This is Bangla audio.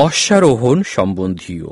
অশ্বারোহণ সম্বন্ধীয়।